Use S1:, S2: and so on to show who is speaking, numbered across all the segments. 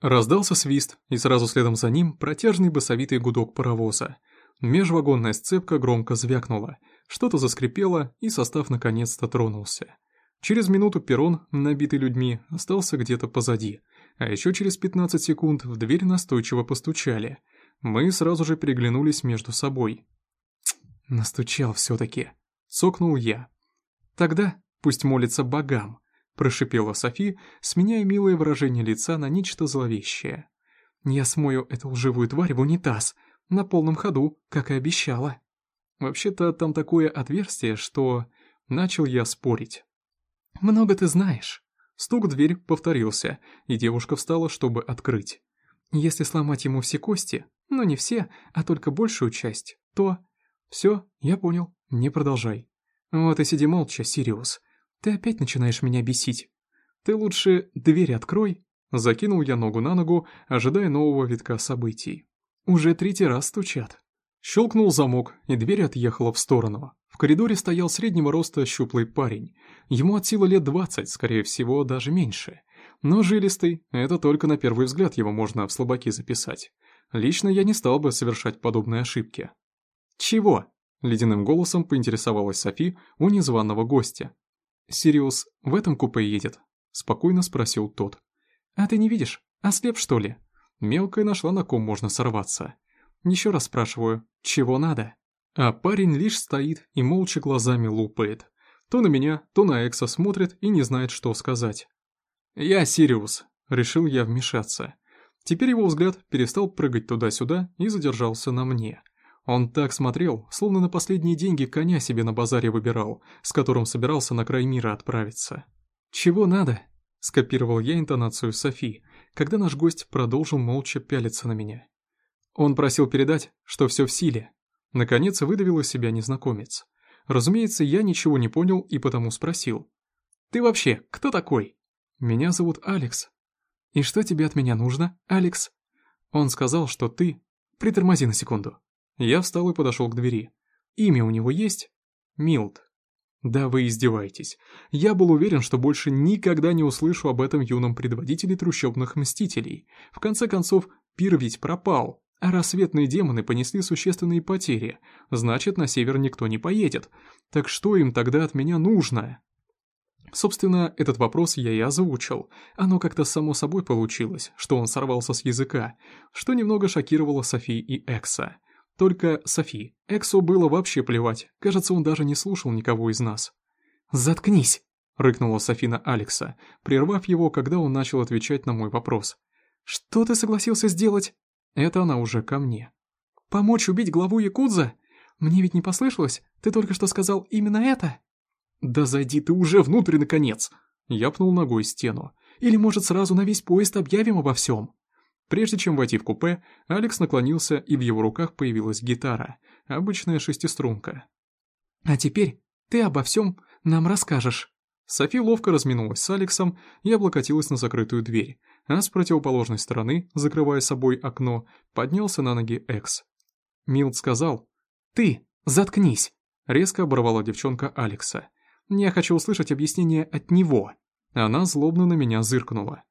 S1: Раздался свист, и сразу следом за ним протяжный басовитый гудок паровоза. Межвагонная сцепка громко звякнула, что-то заскрипело, и состав наконец-то тронулся. Через минуту перрон, набитый людьми, остался где-то позади, а еще через 15 секунд в дверь настойчиво постучали. Мы сразу же переглянулись между собой. «Настучал все-таки», — цокнул я. «Тогда пусть молится богам», — прошипела Софи, сменяя милое выражение лица на нечто зловещее. «Я смою эту лживую тварь в унитаз, на полном ходу, как и обещала». Вообще-то там такое отверстие, что... Начал я спорить. «Много ты знаешь». Стук в дверь повторился, и девушка встала, чтобы открыть. «Если сломать ему все кости, но не все, а только большую часть, то...» «Все, я понял, не продолжай». «Вот и сиди молча, Сириус. Ты опять начинаешь меня бесить. Ты лучше дверь открой». Закинул я ногу на ногу, ожидая нового витка событий. Уже третий раз стучат. Щелкнул замок, и дверь отъехала в сторону. В коридоре стоял среднего роста щуплый парень. Ему от силы лет двадцать, скорее всего, даже меньше. Но жилистый, это только на первый взгляд его можно в слабаки записать. Лично я не стал бы совершать подобные ошибки. «Чего?» — ледяным голосом поинтересовалась Софи у незваного гостя. «Сириус в этом купе едет?» — спокойно спросил тот. «А ты не видишь? Ослеп, что ли?» Мелкая нашла, на ком можно сорваться. Еще раз спрашиваю, чего надо? А парень лишь стоит и молча глазами лупает. То на меня, то на Экса смотрит и не знает, что сказать. «Я Сириус», — решил я вмешаться. Теперь его взгляд перестал прыгать туда-сюда и задержался на мне. Он так смотрел, словно на последние деньги коня себе на базаре выбирал, с которым собирался на край мира отправиться. «Чего надо?» — скопировал я интонацию Софи, когда наш гость продолжил молча пялиться на меня. Он просил передать, что все в силе. Наконец выдавил из себя незнакомец. Разумеется, я ничего не понял и потому спросил. «Ты вообще кто такой?» «Меня зовут Алекс». «И что тебе от меня нужно, Алекс?» Он сказал, что ты... Притормози на секунду. Я встал и подошел к двери. Имя у него есть? Милд. Да вы издеваетесь. Я был уверен, что больше никогда не услышу об этом юном предводителе трущобных мстителей. В конце концов, пир ведь пропал. А рассветные демоны понесли существенные потери, значит, на север никто не поедет. Так что им тогда от меня нужно? Собственно, этот вопрос я и озвучил. Оно как-то само собой получилось, что он сорвался с языка, что немного шокировало Софи и Экса. Только Софи. Эксу было вообще плевать, кажется, он даже не слушал никого из нас. «Заткнись!» — рыкнула Софи на Алекса, прервав его, когда он начал отвечать на мой вопрос. «Что ты согласился сделать?» Это она уже ко мне. «Помочь убить главу Якудза? Мне ведь не послышалось? Ты только что сказал именно это?» «Да зайди ты уже внутрь, наконец!» Я пнул ногой стену. «Или, может, сразу на весь поезд объявим обо всем?» Прежде чем войти в купе, Алекс наклонился, и в его руках появилась гитара, обычная шестиструнка. «А теперь ты обо всем нам расскажешь». Софи ловко разминулась с Алексом и облокотилась на закрытую дверь, а с противоположной стороны, закрывая собой окно, поднялся на ноги Экс. Милд сказал «Ты, заткнись!» Резко оборвала девчонка Алекса. «Я хочу услышать объяснение от него». Она злобно на меня зыркнула.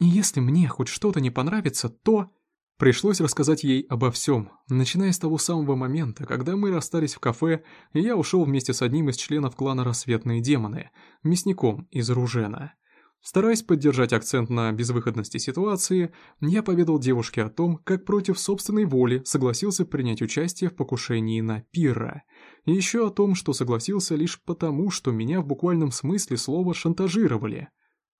S1: «И если мне хоть что-то не понравится, то...» Пришлось рассказать ей обо всем, начиная с того самого момента, когда мы расстались в кафе, и я ушел вместе с одним из членов клана «Рассветные демоны», мясником из Ружена. Стараясь поддержать акцент на безвыходности ситуации, я поведал девушке о том, как против собственной воли согласился принять участие в покушении на Пирра, и еще о том, что согласился лишь потому, что меня в буквальном смысле слова шантажировали.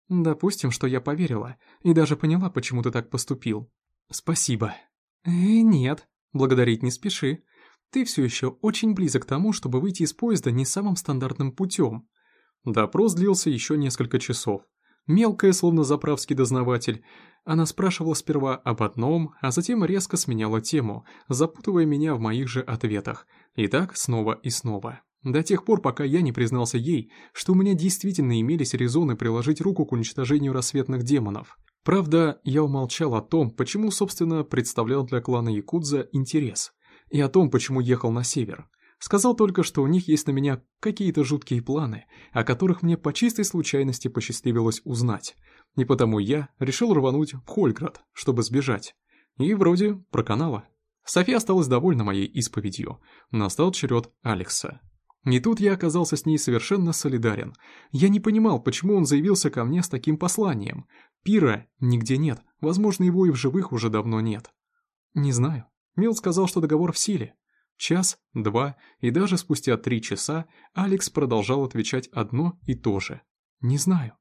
S1: Допустим, что я поверила, и даже поняла, почему ты так поступил. Спасибо. Э, нет, благодарить не спеши. Ты все еще очень близок к тому, чтобы выйти из поезда не самым стандартным путем. Допрос длился еще несколько часов. Мелкая, словно заправский дознаватель, она спрашивала сперва об одном, а затем резко сменяла тему, запутывая меня в моих же ответах. И так снова и снова. До тех пор, пока я не признался ей, что у меня действительно имелись резоны приложить руку к уничтожению рассветных демонов. Правда, я умолчал о том, почему, собственно, представлял для клана Якудза интерес, и о том, почему ехал на север. Сказал только, что у них есть на меня какие-то жуткие планы, о которых мне по чистой случайности посчастливилось узнать. И потому я решил рвануть в Хольград, чтобы сбежать. И вроде проканала. София осталась довольна моей исповедью. Настал черед Алекса. И тут я оказался с ней совершенно солидарен. Я не понимал, почему он заявился ко мне с таким посланием. Пира нигде нет, возможно, его и в живых уже давно нет. Не знаю. Мил сказал, что договор в силе. Час, два и даже спустя три часа Алекс продолжал отвечать одно и то же. Не знаю.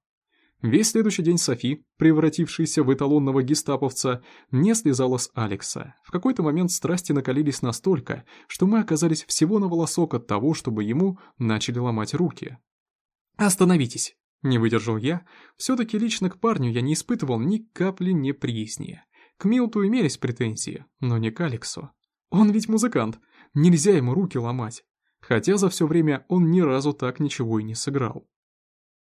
S1: Весь следующий день Софи, превратившаяся в эталонного гестаповца, не слезала с Алекса. В какой-то момент страсти накалились настолько, что мы оказались всего на волосок от того, чтобы ему начали ломать руки. «Остановитесь!» – не выдержал я. Все-таки лично к парню я не испытывал ни капли неприязни. К Милту имелись претензии, но не к Алексу. Он ведь музыкант, нельзя ему руки ломать. Хотя за все время он ни разу так ничего и не сыграл.